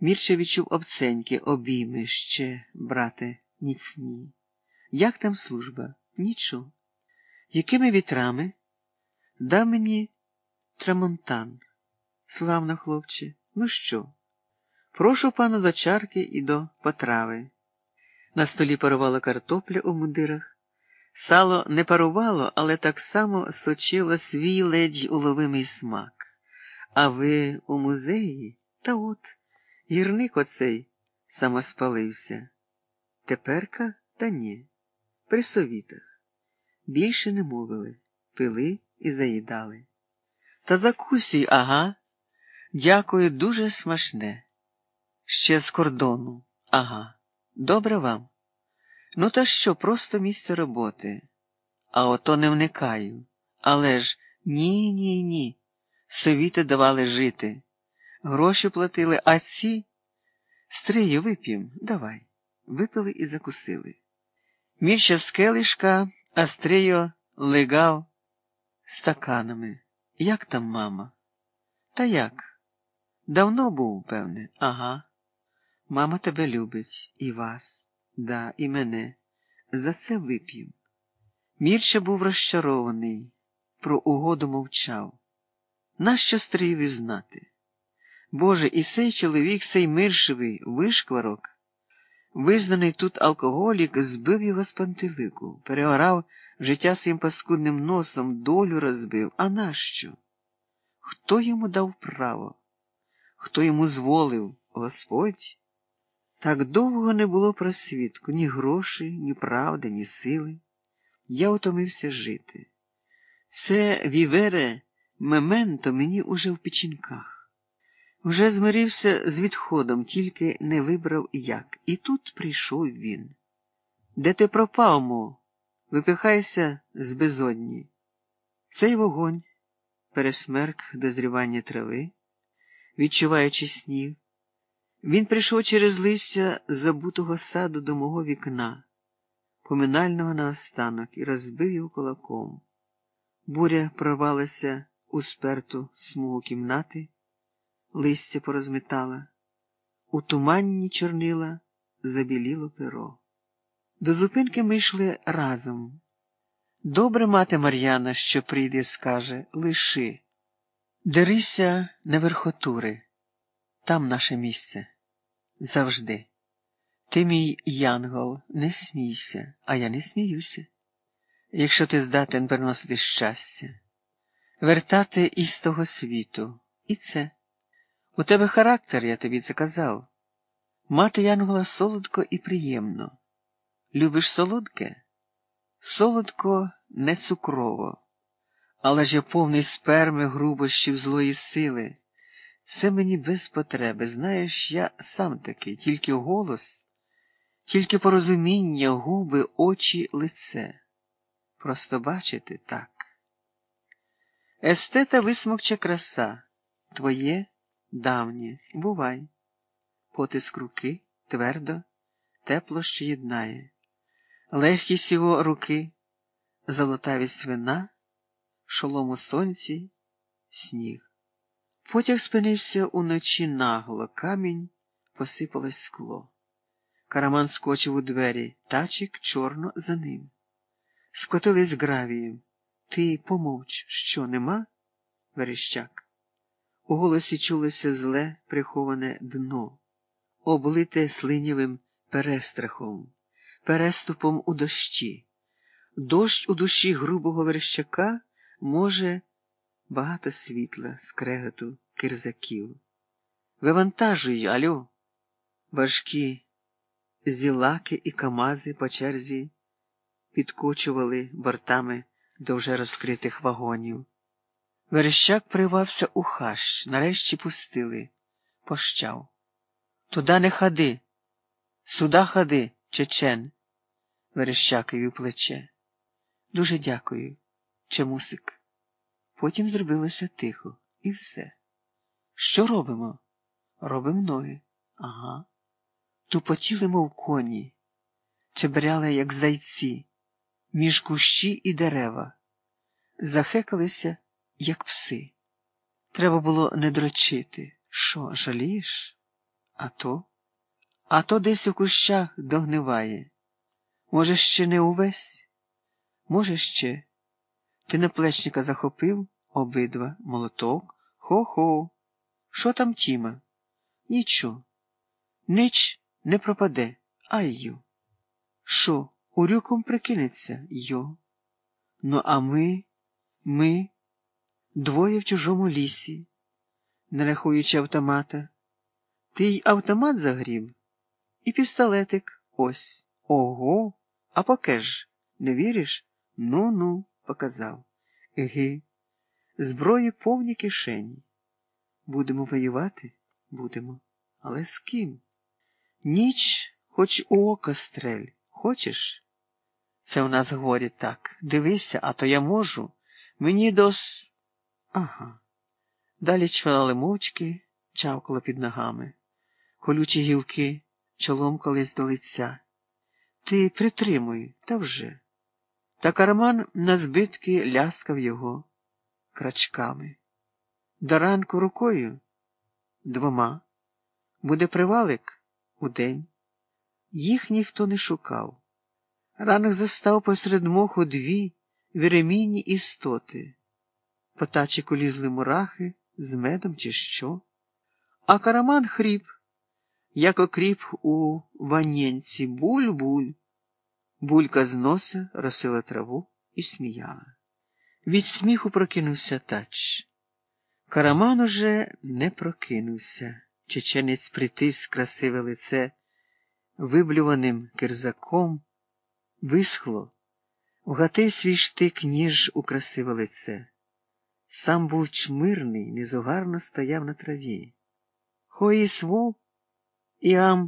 Мірча відчув обценьки, обійми ще, брате, міцні. Як там служба? Нічого. Якими вітрами? Да мені трамонтан. Славно, хлопче, ну що? Прошу пану до чарки і до потрави. На столі парувала картопля у мундирах. Сало не парувало, але так само сочило свій ледь уловимий смак. А ви у музеї? Та от, гірник оцей самоспалився. Теперка та ні. При совітах. Більше не мовили, пили і заїдали. Та закусій, ага. Дякую, дуже смачне. Ще з кордону, ага. Добре вам. Ну, та що, просто місце роботи. А ото не вникаю. Але ж ні, ні, ні. Совіти давали жити. Гроші платили, а ці. Стрию вип'єм, давай. Випили і закусили. Мірча з келишка, а стрию лигав стаканами. Як там мама? Та як? Давно був, певне, ага. Мама тебе любить і вас, да, і мене. За це вип'єм. Мірча був розчарований, про угоду мовчав. Нащо стрієві знати? Боже, і сей чоловік, сей миршевий вишкварок, визнаний тут алкоголік, збив його з пантелику, переорав життя своїм паскудним носом, долю розбив. А нащо? Хто йому дав право? Хто йому зволив? Господь? Так довго не було просвідку, ні грошей, ні правди, ні сили. Я утомився жити. Це вівере мементо мені уже в печінках. Уже змирився з відходом, тільки не вибрав як. І тут прийшов він. Де ти пропав, мо? Випихайся з безодні. Цей вогонь, пересмерк дозрівання трави, відчуваючи сніг. Він прийшов через листя забутого саду до мого вікна, поминального наостанок, і розбив його кулаком. Буря прорвалася у сперту смугу кімнати, листя порозметала, у туманні чорнила забіліло перо. До зупинки ми йшли разом. Добре мати Мар'яна, що прийде, скаже, лиши. Дерися на верхотури, там наше місце. Завжди. Ти, мій янгол, не смійся, а я не сміюся. Якщо ти здатен приносити щастя, вертати із того світу, і це. У тебе характер, я тобі це казав. Мати янгола солодко і приємно. Любиш солодке? Солодко не цукрово, але ж я повний сперми грубощів злої сили. Це мені без потреби. Знаєш, я сам такий, тільки голос, тільки порозуміння, губи, очі, лице. Просто бачити так. Естета висмокче краса, твоє давнє, бувай. Потиск руки твердо, тепло ще єднає, легкість його руки, золотавість вина, шолом у сонці, сніг. Потяг спинився уночі нагло, камінь посипалось скло. Караман скочив у двері, тачик чорно за ним. Скотились гравієм. Ти помовч, що нема? Верещак. У голосі чулося зле приховане дно, облите слинявим перестрахом, переступом у дощі. Дощ у душі грубого верещака може багато світла, скреготу, кирзаків. Вивантажуй, алю, важкі зілаки і камази по черзі підкочували бортами до вже розкритих вагонів. Верещак привався у хащ, нарешті пустили, пощав. Туда не ходи, сюда ходи, чечен, Верещакові плече. Дуже дякую, чемусик. Потім зробилося тихо, і все. Що робимо? Робимо ноги. Ага. Тупотіли, мов коні, чебряли, як зайці, між кущі і дерева, захекалися, як пси. Треба було не дрочити. Що, жалієш? А то? А то десь у кущах догниває. Може, ще не увесь? Може, ще. Ти наплечника захопив обидва молоток. Хо-хо. Що там Тіма? Нічого. Нич не пропаде, айю. Що, урюком прикинеться, йо? Ну, а ми, ми, двоє в чужому лісі, не рахуючи автомата. Ти й автомат загрів, і пістолетик ось. Ого, а поке ж, не віриш? Ну-ну, показав. Еги, зброї повні кишені. Будемо воювати? Будемо. Але з ким? Ніч, хоч у око стрель. Хочеш? Це у нас говорять так. Дивися, а то я можу. Мені дос. Ага. Далі чвалали мовчки, чавкало під ногами. Колючі гілки чоломкались до лиця. Ти притримуй, та вже. Та карман на збитки ляскав його крачками. До ранку рукою двома. Буде привалик удень. Їх ніхто не шукав. Ранок застав посеред моху дві віремінні істоти. По тачику лізли мурахи з медом, чи що. А караман хріп, як окріп у ваннєнці буль-буль. Булька з носа росила траву і сміяла. Від сміху прокинувся тач. Караман уже не прокинувся. Чеченець притис красиве лице виблюваним кирзаком, висхло, вгатив свій штик ніж у красиве лице. Сам був чмирний, незугарно стояв на траві. Хоїсву, іам